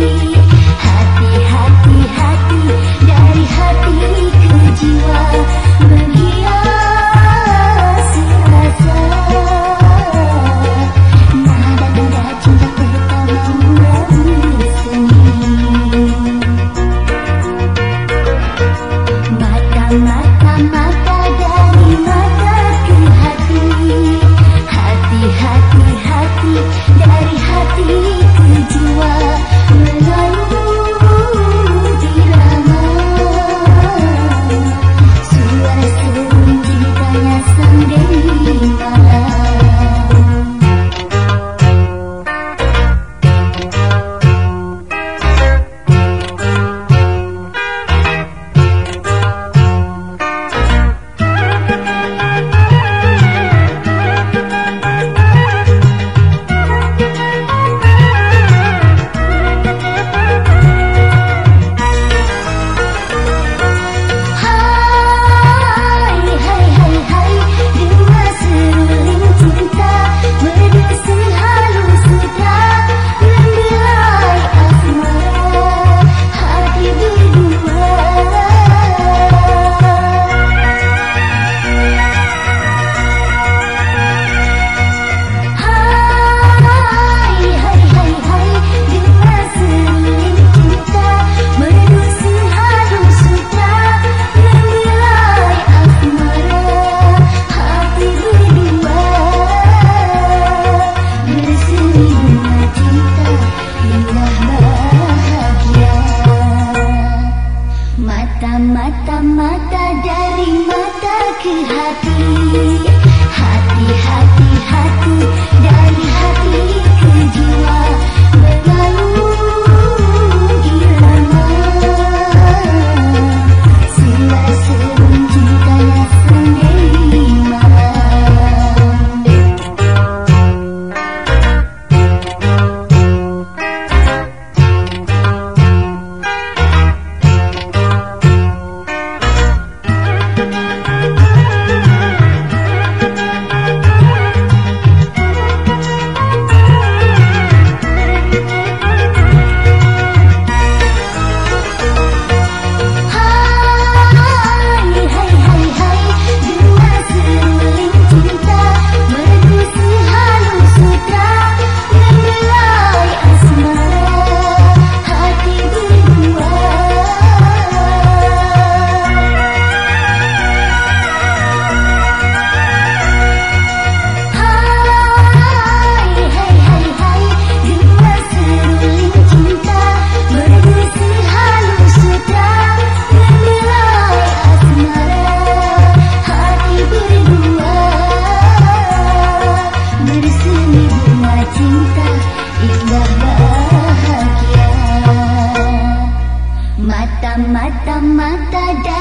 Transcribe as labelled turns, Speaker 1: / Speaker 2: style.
Speaker 1: you. Mata dari mata ke hati Mata-mata dari mata